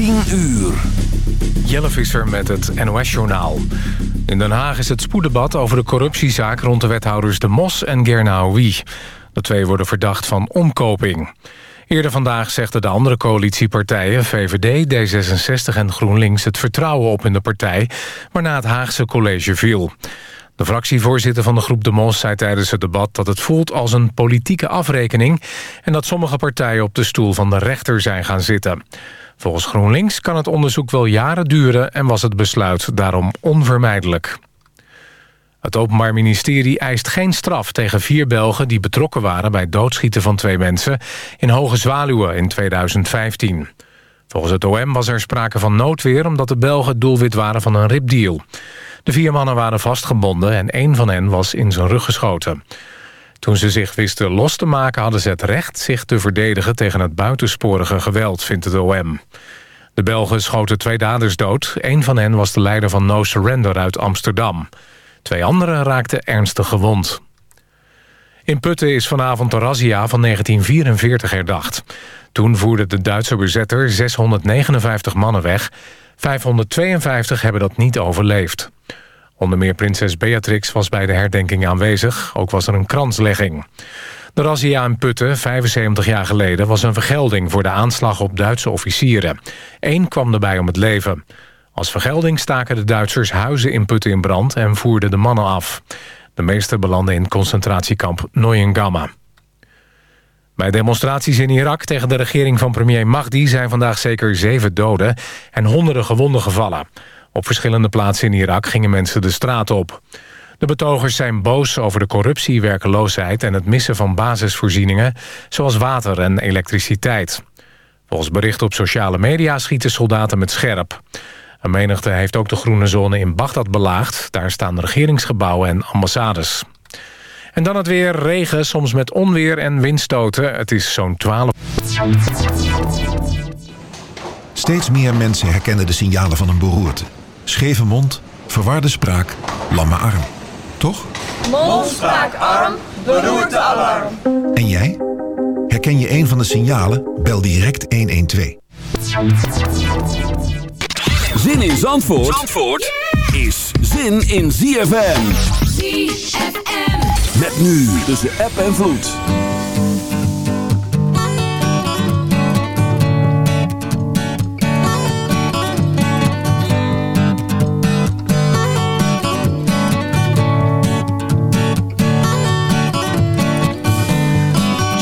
10 uur. Jelle Visser met het NOS-journaal. In Den Haag is het spoeddebat over de corruptiezaak... rond de wethouders De Mos en Gernaoui. De twee worden verdacht van omkoping. Eerder vandaag zegden de andere coalitiepartijen... VVD, D66 en GroenLinks het vertrouwen op in de partij... waarna het Haagse college viel. De fractievoorzitter van de groep De Mos zei tijdens het debat... dat het voelt als een politieke afrekening... en dat sommige partijen op de stoel van de rechter zijn gaan zitten. Volgens GroenLinks kan het onderzoek wel jaren duren... en was het besluit daarom onvermijdelijk. Het Openbaar Ministerie eist geen straf tegen vier Belgen... die betrokken waren bij doodschieten van twee mensen... in Hoge Zwaluwen in 2015. Volgens het OM was er sprake van noodweer... omdat de Belgen doelwit waren van een ripdeal. De vier mannen waren vastgebonden en één van hen was in zijn rug geschoten. Toen ze zich wisten los te maken hadden ze het recht zich te verdedigen tegen het buitensporige geweld, vindt het OM. De Belgen schoten twee daders dood. Een van hen was de leider van No Surrender uit Amsterdam. Twee anderen raakten ernstig gewond. In Putten is vanavond de razzia van 1944 herdacht. Toen voerde de Duitse bezetter 659 mannen weg. 552 hebben dat niet overleefd. Onder meer prinses Beatrix was bij de herdenking aanwezig. Ook was er een kranslegging. De razzia in Putten, 75 jaar geleden, was een vergelding... voor de aanslag op Duitse officieren. Eén kwam erbij om het leven. Als vergelding staken de Duitsers huizen in Putten in brand... en voerden de mannen af. De meeste belanden in concentratiekamp Neuengamme. Bij demonstraties in Irak tegen de regering van premier Mahdi... zijn vandaag zeker zeven doden en honderden gewonden gevallen... Op verschillende plaatsen in Irak gingen mensen de straat op. De betogers zijn boos over de corruptie, werkeloosheid... en het missen van basisvoorzieningen, zoals water en elektriciteit. Volgens berichten op sociale media schieten soldaten met scherp. Een menigte heeft ook de groene zone in Bagdad belaagd. Daar staan regeringsgebouwen en ambassades. En dan het weer, regen, soms met onweer en windstoten. Het is zo'n 12... Steeds meer mensen herkennen de signalen van een beroerte. Scheve mond, verwarde spraak, lamme arm. Toch? Mond, spraak, arm, beroerte, alarm. En jij? Herken je een van de signalen? Bel direct 112. Zin in Zandvoort, Zandvoort is zin in ZFM. ZFM. Met nu tussen app en vloed.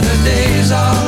the days are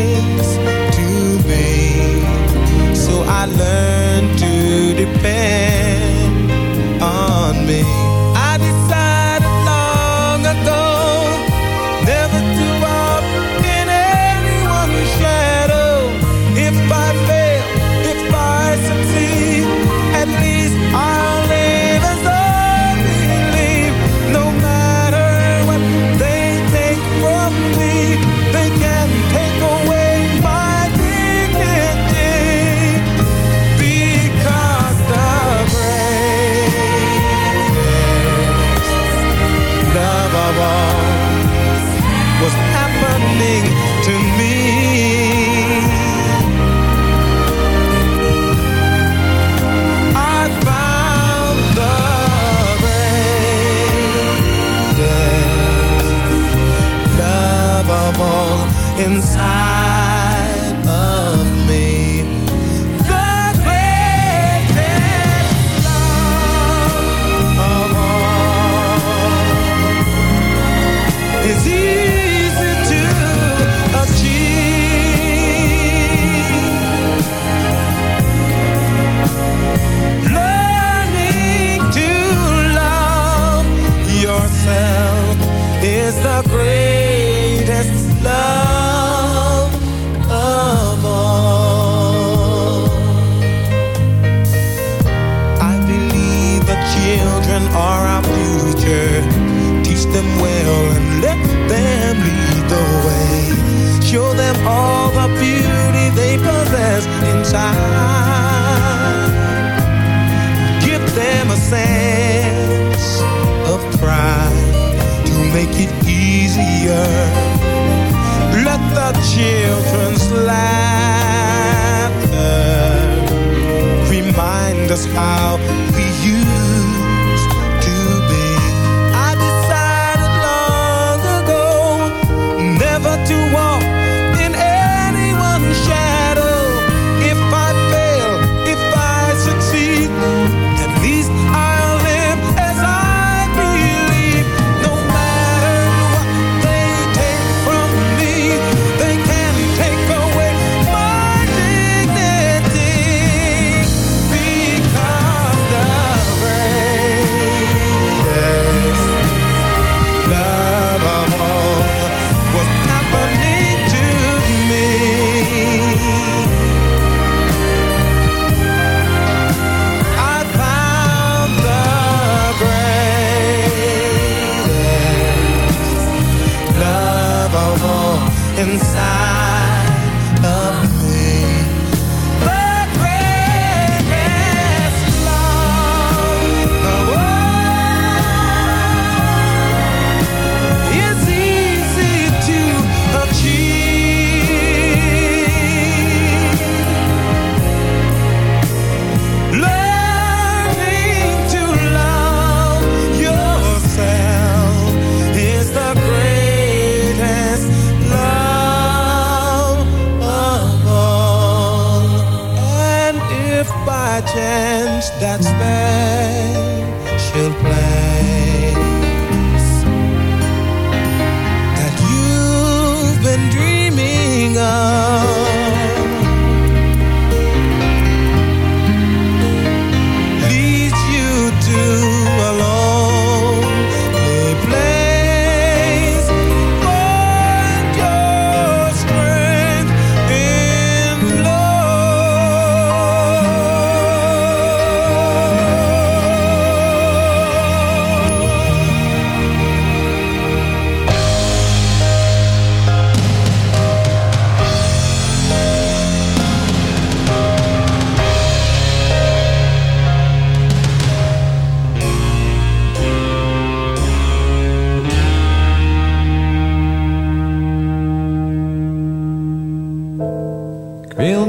On me.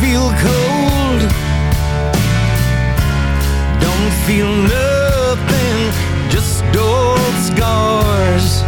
feel cold. Don't feel nothing, just old scars.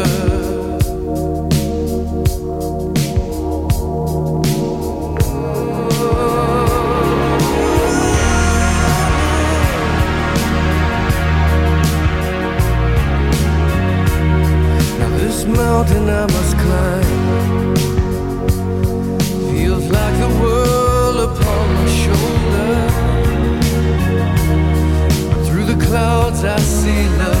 mountain I must climb. Feels like the world upon my shoulder. Through the clouds I see love.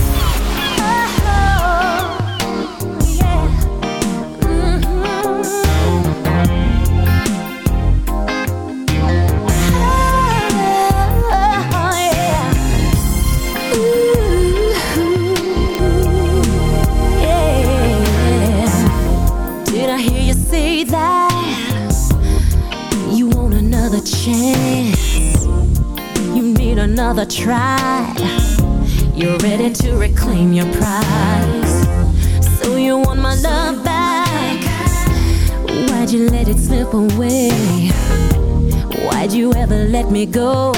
let me go.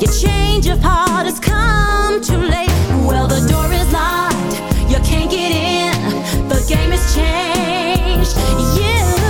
Your change of heart has come too late. Well, the door is locked, you can't get in. The game has changed. You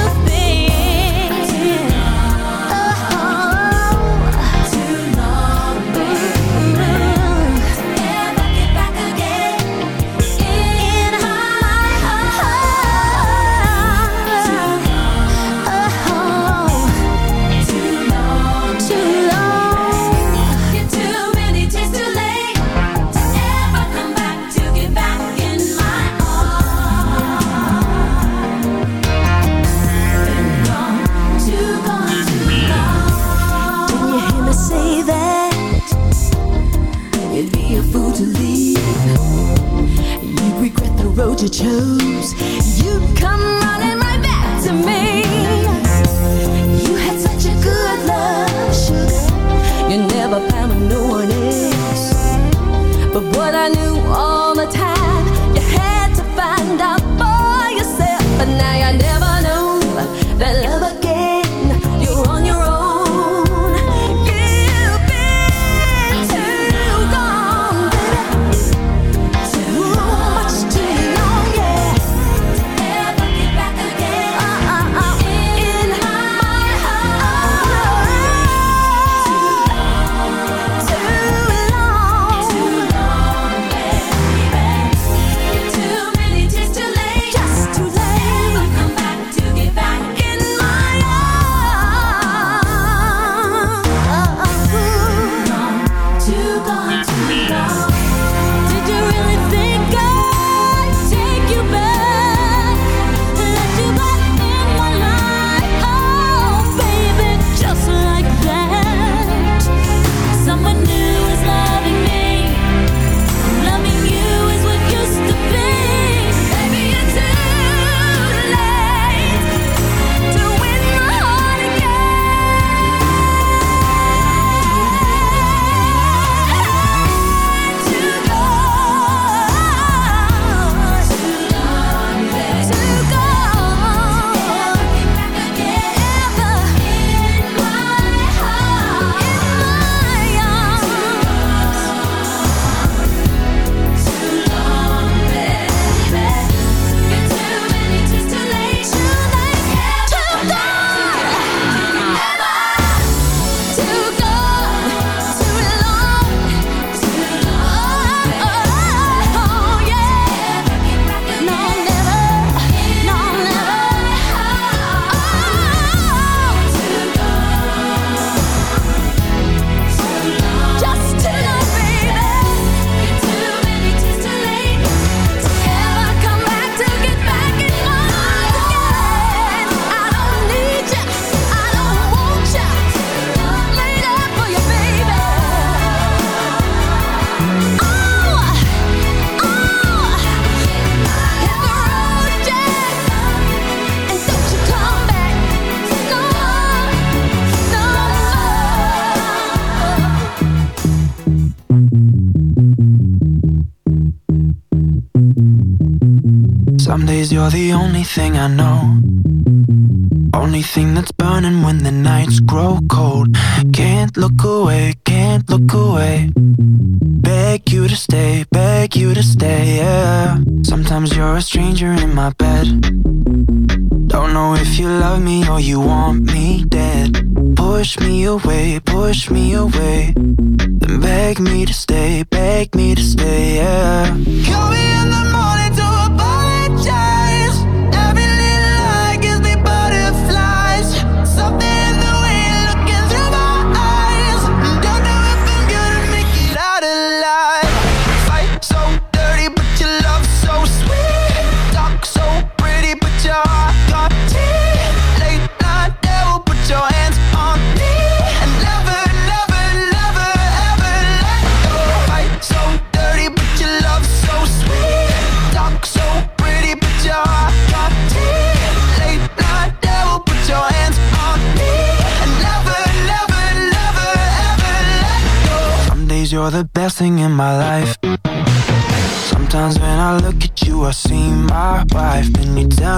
that's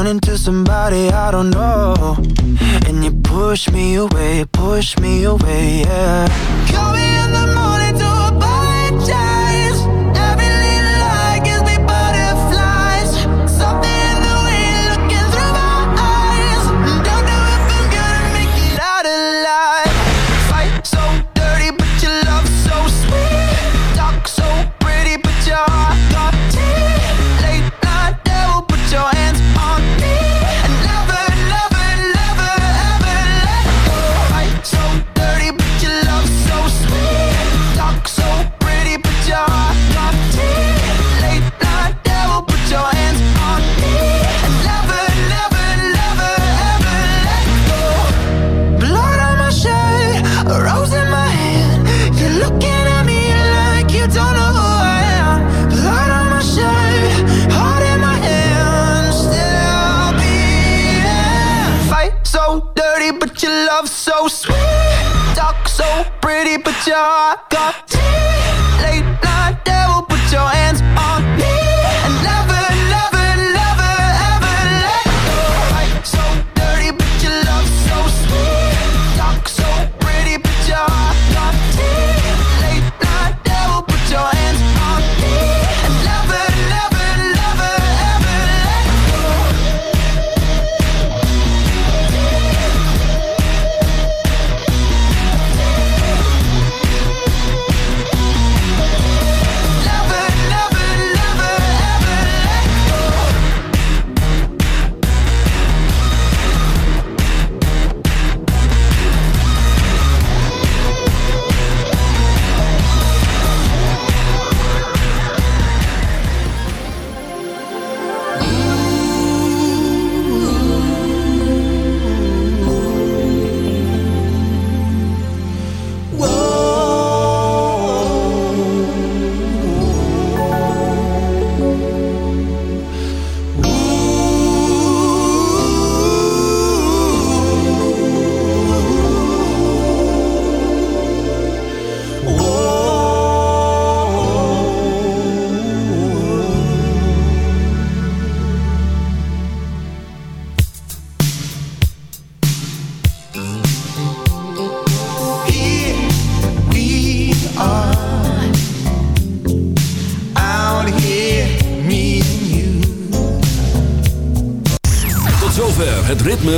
Into somebody I don't know. And you push me away, push me away, yeah. Call me all late night.